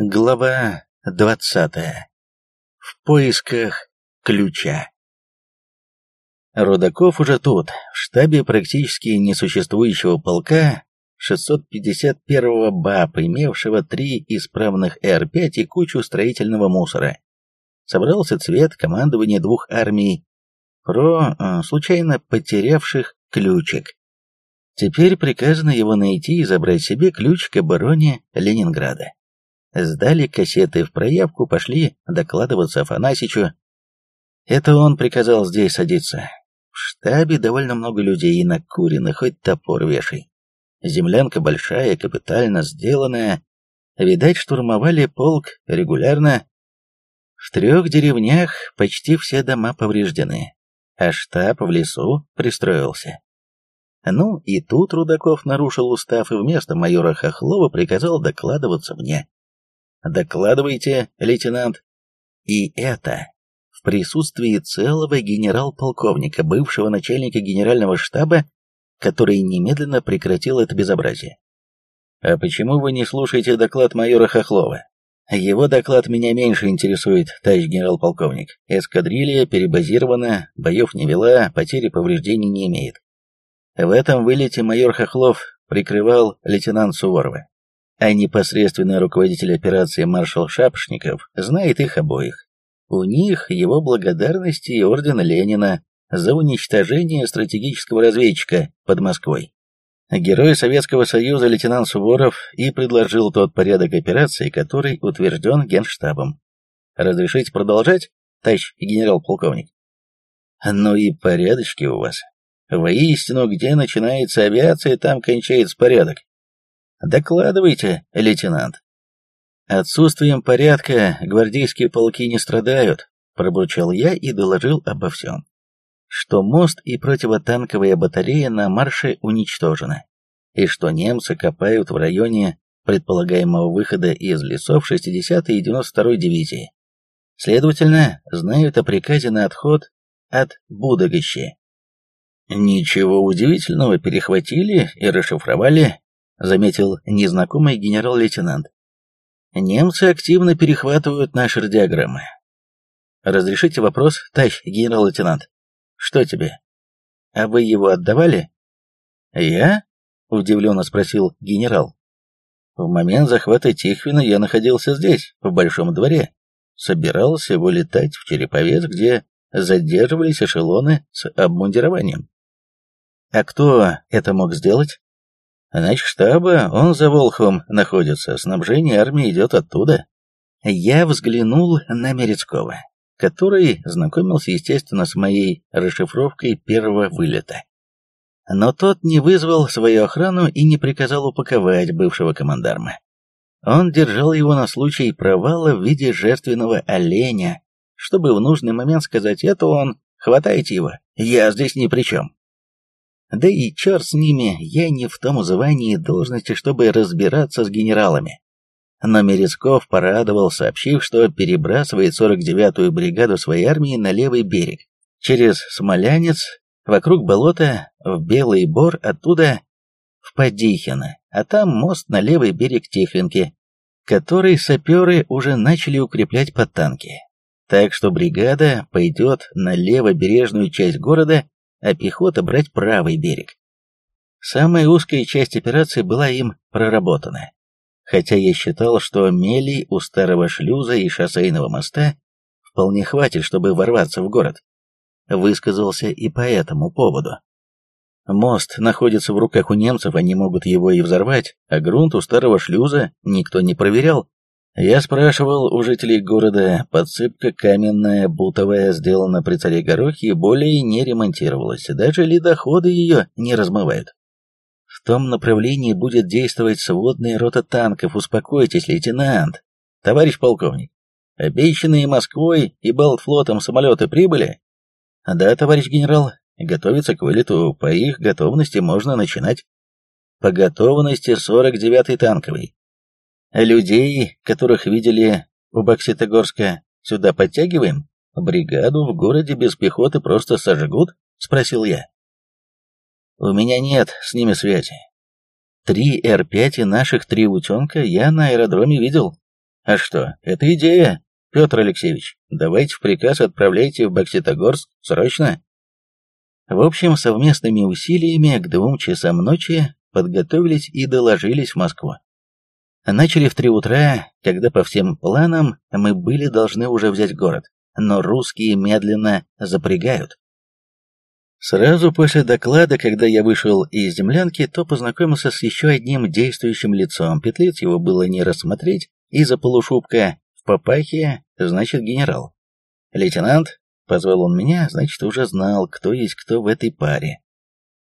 Глава двадцатая. В поисках ключа. Рудаков уже тут, в штабе практически несуществующего полка 651-го БАП, имевшего три исправных Р-5 и кучу строительного мусора. Собрался цвет командования двух армий про э, случайно потерявших ключик. Теперь приказано его найти и забрать себе ключ к обороне Ленинграда. Сдали кассеты в проявку, пошли докладываться Афанасичу. Это он приказал здесь садиться. В штабе довольно много людей, и накурено хоть топор вешай. Землянка большая, капитально сделанная. Видать, штурмовали полк регулярно. В трех деревнях почти все дома повреждены, а штаб в лесу пристроился. Ну, и тут Рудаков нарушил устав и вместо майора Хохлова приказал докладываться мне. Докладывайте, лейтенант. И это в присутствии целого генерал-полковника, бывшего начальника генерального штаба, который немедленно прекратил это безобразие. А почему вы не слушаете доклад майора Хохлова? Его доклад меня меньше интересует, товарищ генерал-полковник. Эскадрилья перебазирована, боев не вела, потери повреждений не имеет. В этом вылете майор Хохлов прикрывал лейтенант Суворова а непосредственный руководитель операции маршал Шапошников знает их обоих. У них его благодарности и орден Ленина за уничтожение стратегического разведчика под Москвой. Герой Советского Союза лейтенант Суворов и предложил тот порядок операции, который утвержден Генштабом. Разрешите продолжать, товарищ генерал-полковник? Ну и порядочки у вас. Воистину, где начинается авиация, там кончается порядок. Докладывайте, лейтенант. Отсутствием порядка гвардейские полки не страдают, пробурчал я и доложил обо всем. Что мост и противотанковая батарея на марше уничтожены, и что немцы копают в районе предполагаемого выхода из лесов 60-й и 92-й дивизии. Следовательно, знают о приказе на отход от Будогощи. Ничего удивительного, перехватили и расшифровали заметил незнакомый генерал-лейтенант. Немцы активно перехватывают наши радиограммы. Разрешите вопрос, товарищ генерал-лейтенант? Что тебе? А вы его отдавали? Я? Удивленно спросил генерал. В момент захвата Тихвина я находился здесь, в Большом дворе. Собирался вылетать в Череповец, где задерживались эшелоны с обмундированием. А кто это мог сделать? Нач штаба, он за Волховом находится, снабжение армии идет оттуда. Я взглянул на Мерецкого, который знакомился, естественно, с моей расшифровкой первого вылета. Но тот не вызвал свою охрану и не приказал упаковать бывшего командарма. Он держал его на случай провала в виде жертвенного оленя, чтобы в нужный момент сказать «это он, хватайте его, я здесь ни при чем». Да и черт с ними, я не в том звании должности, чтобы разбираться с генералами. Но Мерецков порадовал, сообщив, что перебрасывает 49-ю бригаду своей армии на левый берег, через Смолянец, вокруг болота, в Белый Бор, оттуда в Подихино, а там мост на левый берег Тихвинки, который саперы уже начали укреплять под танки. Так что бригада пойдет на левобережную часть города а пехота брать правый берег. Самая узкая часть операции была им проработана. Хотя я считал, что мелей у старого шлюза и шоссейного моста вполне хватит, чтобы ворваться в город. Высказался и по этому поводу. Мост находится в руках у немцев, они могут его и взорвать, а грунт у старого шлюза никто не проверял. Я спрашивал у жителей города, подсыпка каменная, бутовая, сделана при царе Горохе более не ремонтировалась, даже ледоходы ее не размывают. В том направлении будет действовать сводная рота танков, успокойтесь, лейтенант. Товарищ полковник, обещанные Москвой и Балтфлотом самолеты прибыли? Да, товарищ генерал, готовиться к вылету, по их готовности можно начинать. По готовности 49-й танковый, Людей, которых видели у Бокситогорска, сюда подтягиваем? Бригаду в городе без пехоты просто сожгут? Спросил я. У меня нет с ними связи. Три Р-5 и наших три утенка я на аэродроме видел. А что, это идея, Петр Алексеевич. Давайте в приказ отправляйте в Бокситогорск срочно. В общем, совместными усилиями к двум часам ночи подготовились и доложились в Москву. Начали в три утра, когда по всем планам мы были должны уже взять город, но русские медленно запрягают. Сразу после доклада, когда я вышел из землянки, то познакомился с еще одним действующим лицом. Петлиц его было не рассмотреть из-за полушубка в папахе, значит, генерал. «Лейтенант», — позвал он меня, значит, уже знал, кто есть кто в этой паре.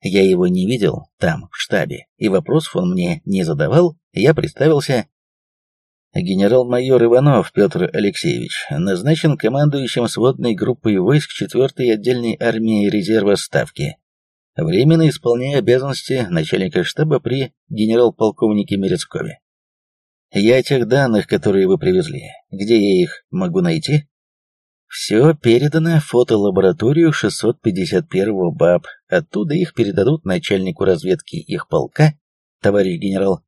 Я его не видел там, в штабе, и вопросов он мне не задавал, я представился. Генерал-майор Иванов Петр Алексеевич назначен командующим сводной группой войск 4-й отдельной армии резерва Ставки. Временно исполняя обязанности начальника штаба при генерал-полковнике Мерецкове. Я тех данных, которые вы привезли, где я их могу найти? Все передано в фотолабораторию 651-го БАП. Оттуда их передадут начальнику разведки их полка, товарищ генерал.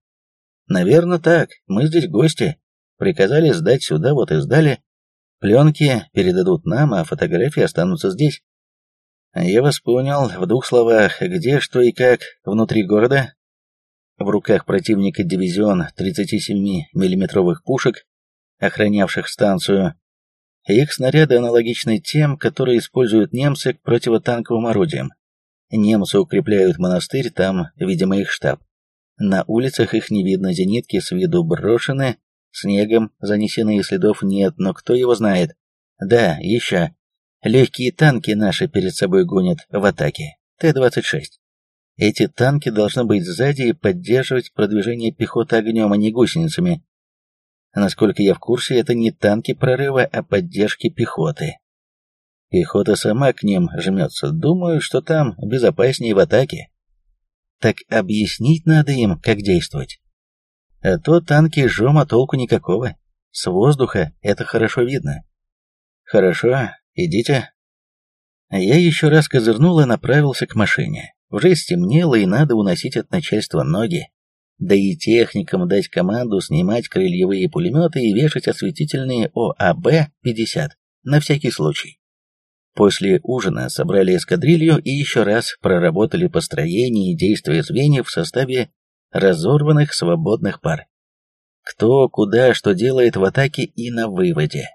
Наверное, так. Мы здесь гости. Приказали сдать сюда, вот и сдали. Пленки передадут нам, а фотографии останутся здесь. Я вас понял. В двух словах, где, что и как внутри города? В руках противника дивизион 37 миллиметровых пушек, охранявших станцию, их снаряды аналогичны тем, которые используют немцы к противотанковым орудиям. Немцы укрепляют монастырь, там, видимо, их штаб. На улицах их не видно, зенитки с виду брошены, снегом занесены и следов нет, но кто его знает. Да, еще. Легкие танки наши перед собой гонят в атаке. Т-26. Эти танки должны быть сзади и поддерживать продвижение пехоты огнем, а не гусеницами. Насколько я в курсе, это не танки прорыва, а поддержки пехоты. Пехота сама к ним жмется. Думаю, что там безопаснее в атаке. Так объяснить надо им, как действовать. А то танки жжем, а толку никакого. С воздуха это хорошо видно. Хорошо, идите. Я еще раз козырнул и направился к машине. Уже стемнело, и надо уносить от начальства ноги да и техникам дать команду снимать крыльевые пулеметы и вешать осветительные ОАБ-50 на всякий случай. После ужина собрали эскадрилью и еще раз проработали построение и действия звеньев в составе разорванных свободных пар. Кто, куда, что делает в атаке и на выводе.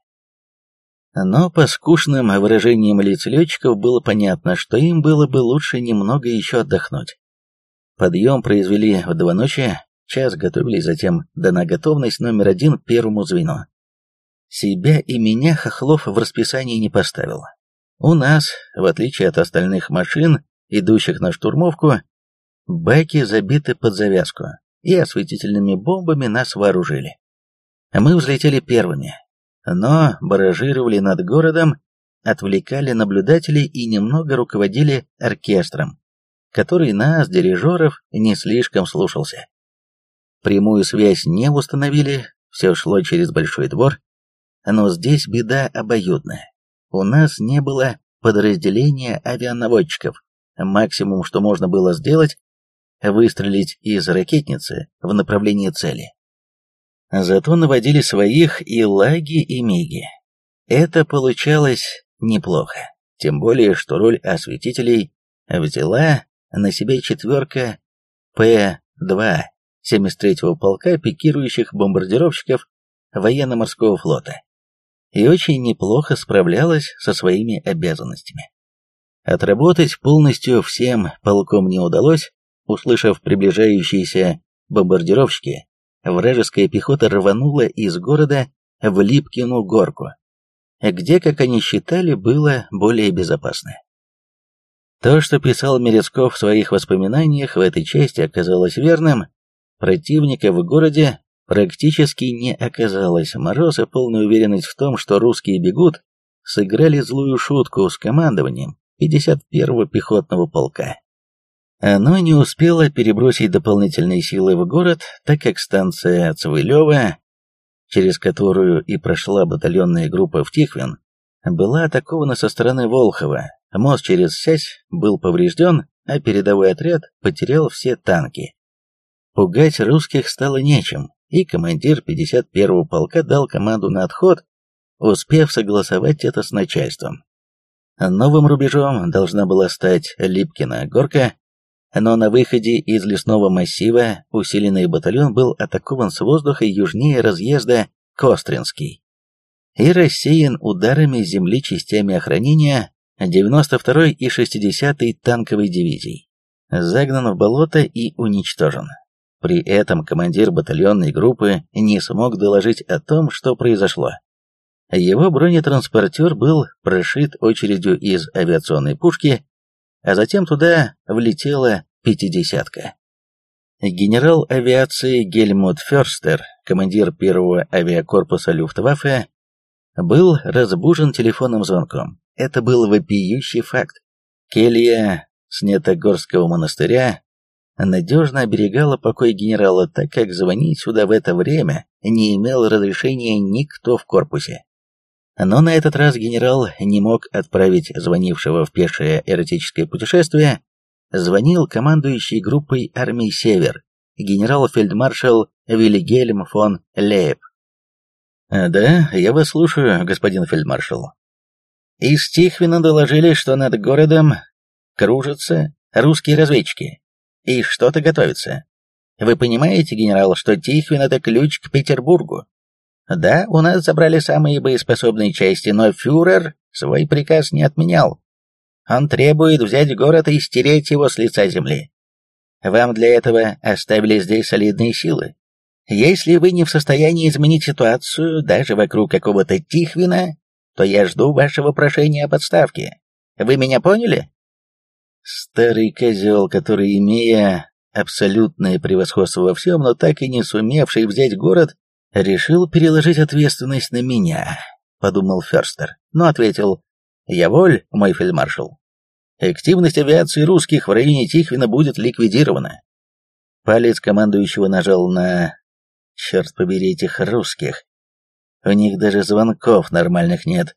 Но по скучным выражениям лиц летчиков было понятно, что им было бы лучше немного еще отдохнуть. Подъем произвели в два ночи, час готовились, затем дана готовность номер один первому звену. Себя и меня Хохлов в расписании не поставил. У нас, в отличие от остальных машин, идущих на штурмовку, баки забиты под завязку, и осветительными бомбами нас вооружили. Мы взлетели первыми, но баражировали над городом, отвлекали наблюдателей и немного руководили оркестром, который нас, дирижеров, не слишком слушался. Прямую связь не установили, все шло через большой двор, но здесь беда обоюдная. У нас не было подразделения авианаводчиков. Максимум, что можно было сделать, выстрелить из ракетницы в направлении цели. Зато наводили своих и лаги, и миги. Это получалось неплохо, тем более, что роль осветителей взяла на себя четверка П-2 73-го полка пикирующих бомбардировщиков военно-морского флота и очень неплохо справлялась со своими обязанностями. Отработать полностью всем полком не удалось, услышав приближающиеся бомбардировщики, вражеская пехота рванула из города в Липкину горку, где, как они считали, было более безопасно. То, что писал Мерецков в своих воспоминаниях в этой части, оказалось верным. Противника в городе практически не оказалось. Мороз и полная уверенность в том, что русские бегут, сыграли злую шутку с командованием 51-го пехотного полка. Оно не успело перебросить дополнительные силы в город, так как станция Цвылева, через которую и прошла батальонная группа в Тихвин, была атакована со стороны Волхова, Мост через Сясь был поврежден, а передовой отряд потерял все танки. Пугать русских стало нечем, и командир 51-го полка дал команду на отход, успев согласовать это с начальством. Новым рубежом должна была стать Липкина горка, но на выходе из лесного массива усиленный батальон был атакован с воздуха южнее разъезда Костринский и рассеян ударами земли частями охранения 92-й и 60-й танковой дивизий, загнан в болото и уничтожен. При этом командир батальонной группы не смог доложить о том, что произошло. Его бронетранспортер был прошит очередью из авиационной пушки, а затем туда влетела пятидесятка. Генерал авиации Гельмут Ферстер, командир первого авиакорпуса Люфтваффе, был разбужен телефонным звонком. Это был вопиющий факт. Келья Снетогорского монастыря надежно оберегала покой генерала, так как звонить сюда в это время не имел разрешения никто в корпусе. Но на этот раз генерал не мог отправить звонившего в пешее эротическое путешествие, звонил командующий группой армий «Север», генерал-фельдмаршал Вильгельм фон Лейб. «Да, я вас слушаю, господин фельдмаршал». Из Тихвина доложили, что над городом кружатся русские разведчики, и что-то готовится. Вы понимаете, генерал, что Тихвин — это ключ к Петербургу? Да, у нас забрали самые боеспособные части, но фюрер свой приказ не отменял. Он требует взять город и стереть его с лица земли. Вам для этого оставили здесь солидные силы. Если вы не в состоянии изменить ситуацию даже вокруг какого-то Тихвина, то я жду вашего прошения о подставке. Вы меня поняли? Старый козел, который, имея абсолютное превосходство во всем, но так и не сумевший взять город, решил переложить ответственность на меня, подумал Ферстер, но ответил, я воль, мой фельдмаршал. Активность авиации русских в районе Тихвина будет ликвидирована. Палец командующего нажал на... Черт побери этих русских. У них даже звонков нормальных нет.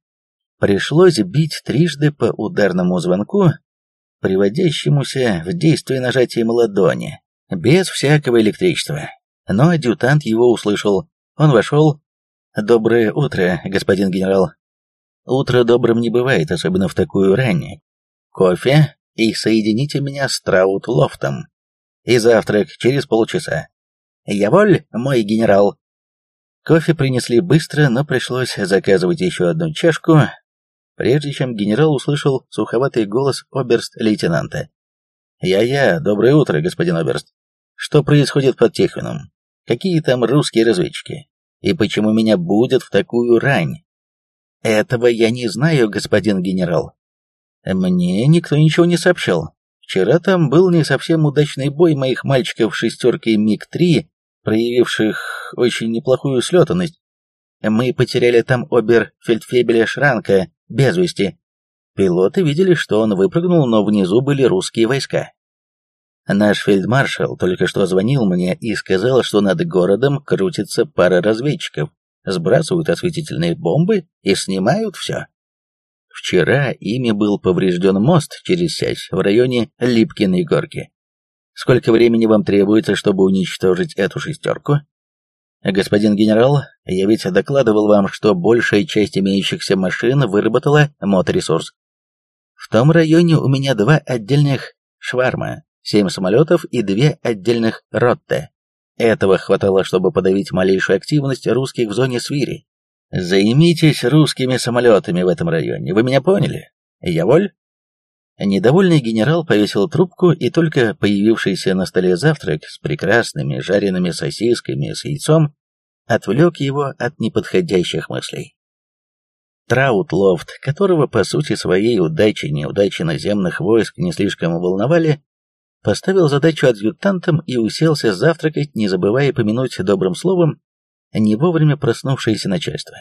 Пришлось бить трижды по ударному звонку, приводящемуся в действие нажатием ладони, без всякого электричества. Но адъютант его услышал. Он вошел. «Доброе утро, господин генерал». «Утро добрым не бывает, особенно в такую рань. Кофе и соедините меня с Траут-Лофтом. И завтрак через полчаса. Jawohl, мой генерал». Кофе принесли быстро, но пришлось заказывать еще одну чашку, прежде чем генерал услышал суховатый голос оберст-лейтенанта. «Я-я, доброе утро, господин оберст. Что происходит под Тихвином? Какие там русские разведчики? И почему меня будет в такую рань?» «Этого я не знаю, господин генерал. Мне никто ничего не сообщал. Вчера там был не совсем удачный бой моих мальчиков шестеркой МиГ-3, проявивших очень неплохую слетанность. Мы потеряли там обер-фельдфебеля Шранка, без вести. Пилоты видели, что он выпрыгнул, но внизу были русские войска. Наш фельдмаршал только что звонил мне и сказал, что над городом крутится пара разведчиков, сбрасывают осветительные бомбы и снимают все. Вчера ими был поврежден мост через Сясь в районе Липкиной горки. Сколько времени вам требуется, чтобы уничтожить эту шестерку? «Господин генерал, я ведь докладывал вам, что большая часть имеющихся машин выработала моторесурс. В том районе у меня два отдельных «Шварма», семь самолетов и две отдельных «Ротте». Этого хватало, чтобы подавить малейшую активность русских в зоне свири. Займитесь русскими самолетами в этом районе, вы меня поняли? Я воль?» Недовольный генерал повесил трубку, и только появившийся на столе завтрак с прекрасными жареными сосисками с яйцом отвлек его от неподходящих мыслей. Траутлофт, которого по сути своей удачи и неудачи наземных войск не слишком волновали, поставил задачу адъютантам и уселся завтракать, не забывая помянуть добрым словом не вовремя проснувшееся начальство.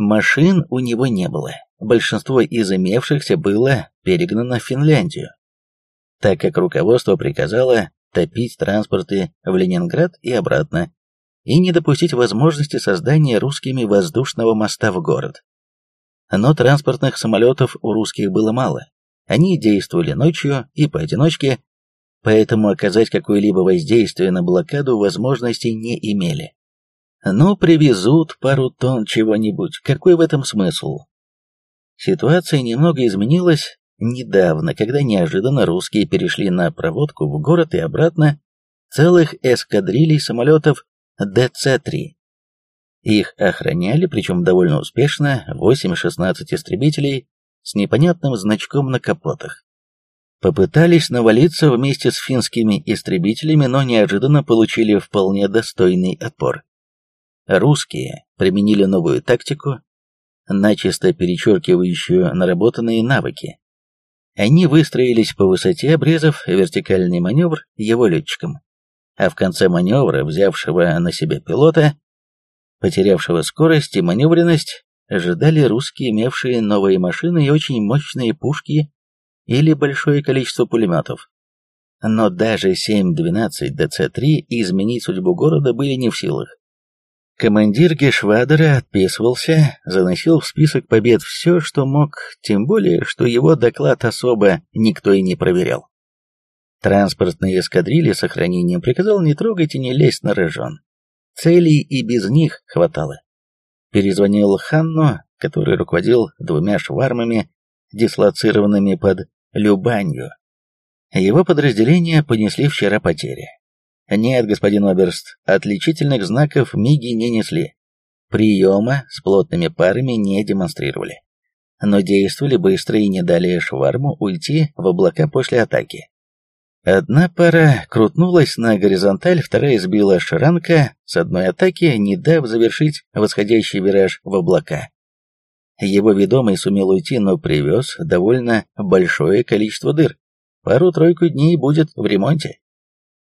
Машин у него не было, большинство из имевшихся было перегнано в Финляндию, так как руководство приказало топить транспорты в Ленинград и обратно, и не допустить возможности создания русскими воздушного моста в город. Но транспортных самолетов у русских было мало, они действовали ночью и поодиночке, поэтому оказать какое-либо воздействие на блокаду возможности не имели. Ну, привезут пару тонн чего-нибудь, какой в этом смысл? Ситуация немного изменилась недавно, когда неожиданно русские перешли на проводку в город и обратно целых эскадрилей самолетов ДЦ-3. Их охраняли, причем довольно успешно, 8-16 истребителей с непонятным значком на капотах. Попытались навалиться вместе с финскими истребителями, но неожиданно получили вполне достойный отпор. Русские применили новую тактику, начисто перечеркивающую наработанные навыки. Они выстроились по высоте, обрезав вертикальный маневр его летчикам. А в конце маневра, взявшего на себя пилота, потерявшего скорость и маневренность, ожидали русские, имевшие новые машины и очень мощные пушки или большое количество пулеметов. Но даже 7-12 ДЦ-3 изменить судьбу города были не в силах. Командир Гешвадера отписывался, заносил в список побед все, что мог, тем более, что его доклад особо никто и не проверял. Транспортные эскадрильи с охранением приказал не трогать и не лезть на рожон. Целей и без них хватало. Перезвонил Ханну, который руководил двумя швармами, дислоцированными под Любанью. Его подразделения понесли вчера потери. Нет, господин Оберст, отличительных знаков МИГи не несли. Приема с плотными парами не демонстрировали. Но действовали быстро и не дали шварму уйти в облака после атаки. Одна пара крутнулась на горизонталь, вторая сбила Шранка с одной атаки, не дав завершить восходящий вираж в облака. Его ведомый сумел уйти, но привез довольно большое количество дыр. Пару-тройку дней будет в ремонте.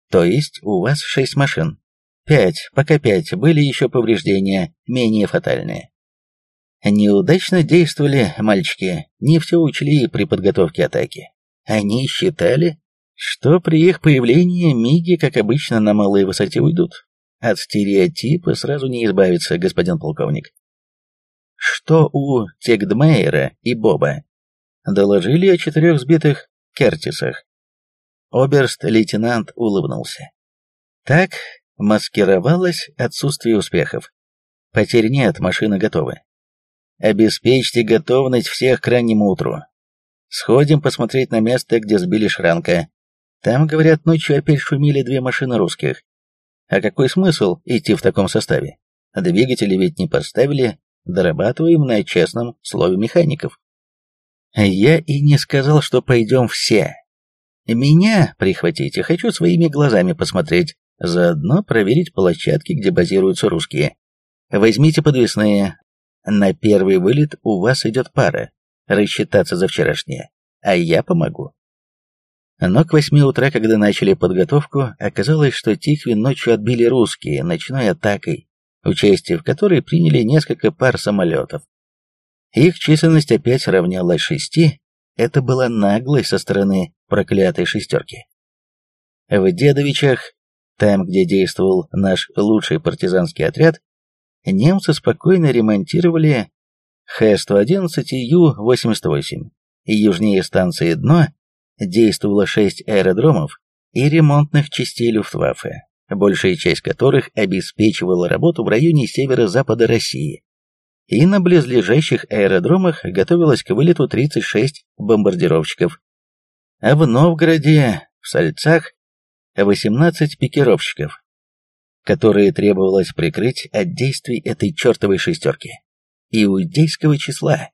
То есть у вас шесть машин. Пять, пока пять, были еще повреждения, менее фатальные. Неудачно действовали мальчики, не все учли при подготовке атаки. Они считали, что при их появлении миги, как обычно, на малой высоте уйдут. От стереотипа сразу не избавиться, господин полковник. Что у Тегдмейера и Боба? Доложили о четырех сбитых Кертисах. Оберст-лейтенант улыбнулся. Так маскировалось отсутствие успехов. Потерь нет, машины готовы. Обеспечьте готовность всех к раннему утру. Сходим посмотреть на место, где сбили Шранка. Там, говорят, ночью опять шумели две машины русских. А какой смысл идти в таком составе? Двигатели ведь не поставили, дорабатываем на честном слове механиков. Я и не сказал, что пойдем все. Меня прихватите, хочу своими глазами посмотреть, заодно проверить площадки, где базируются русские. Возьмите подвесные. На первый вылет у вас идет пара, рассчитаться за вчерашнее, а я помогу. Но к восьми утра, когда начали подготовку, оказалось, что Тихвин ночью отбили русские ночной атакой, участие в которой приняли несколько пар самолетов. Их численность опять равнялась шести, это была наглость со стороны проклятой шестерки. В Дедовичах, там, где действовал наш лучший партизанский отряд, немцы спокойно ремонтировали Х-111 и Ю-88. Южнее станции «Дно» действовало шесть аэродромов и ремонтных частей Люфтваффе, большая часть которых обеспечивала работу в районе северо-запада России и на близлежащих аэродромах готовилось к вылету 36 бомбардировщиков. А в Новгороде, в Сальцах, 18 пикировщиков, которые требовалось прикрыть от действий этой чертовой шестерки. Иудейского числа.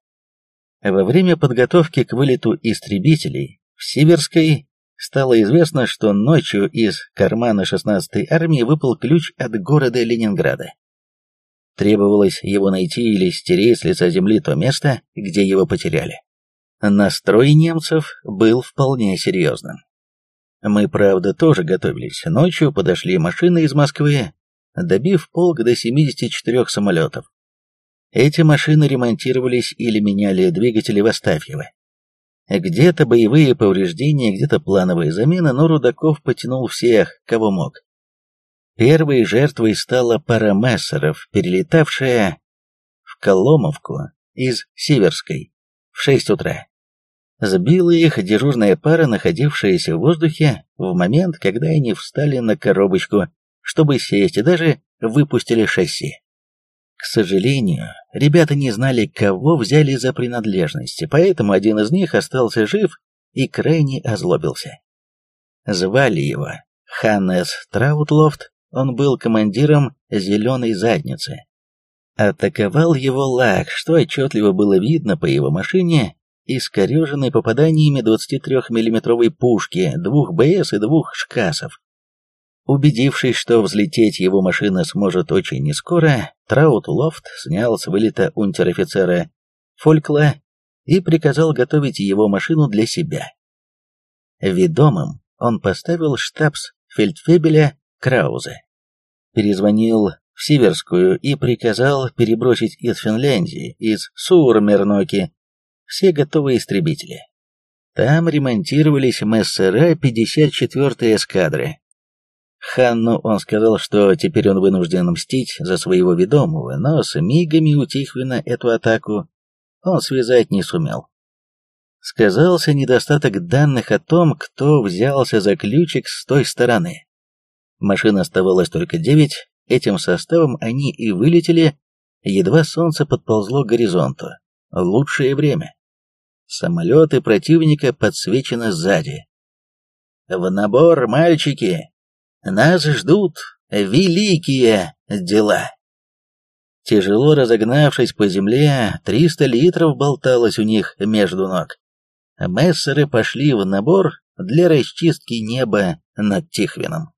Во время подготовки к вылету истребителей в Сиверской стало известно, что ночью из кармана 16-й армии выпал ключ от города Ленинграда. Требовалось его найти или стереть с лица земли то место, где его потеряли. Настрой немцев был вполне серьезным. Мы, правда, тоже готовились. Ночью подошли машины из Москвы, добив полк до 74 самолетов. Эти машины ремонтировались или меняли двигатели в Астафьево. Где-то боевые повреждения, где-то плановые замены, но Рудаков потянул всех, кого мог. Первой жертвой стала пара мессеров, перелетавшая в Коломовку из Северской в 6 утра. Сбила их дежурная пара, находившаяся в воздухе в момент, когда они встали на коробочку, чтобы сесть, и даже выпустили шасси. К сожалению, ребята не знали, кого взяли за принадлежности, поэтому один из них остался жив и крайне озлобился. Звали его Ханнес Траутлофт, он был командиром «Зеленой задницы». Атаковал его ЛаГГ, что отчетливо было видно по его машине, искореженной попаданиями 23 миллиметровой пушки, двух БС и двух шкасов. Убедившись, что взлететь его машина сможет очень нескоро, Траут-Лофт снял с вылета унтер-офицера Фолькла и приказал готовить его машину для себя. Ведомым он поставил штабс фельдфебеля Краузе. Перезвонил в Сиверскую и приказал перебросить из Финляндии, из Сурмерноки, все готовые истребители. Там ремонтировались МСРА 54-й эскадры. Ханну он сказал, что теперь он вынужден мстить за своего ведомого, но с мигами у Тихвина эту атаку он связать не сумел. Сказался недостаток данных о том, кто взялся за ключик с той стороны. Машин оставалось только девять, этим составом они и вылетели, едва солнце подползло к горизонту. Лучшее время. Самолеты противника подсвечены сзади. «В набор, мальчики! Нас ждут великие дела!» Тяжело разогнавшись по земле, 300 литров болталось у них между ног. Мессеры пошли в набор для расчистки неба над Тихвином.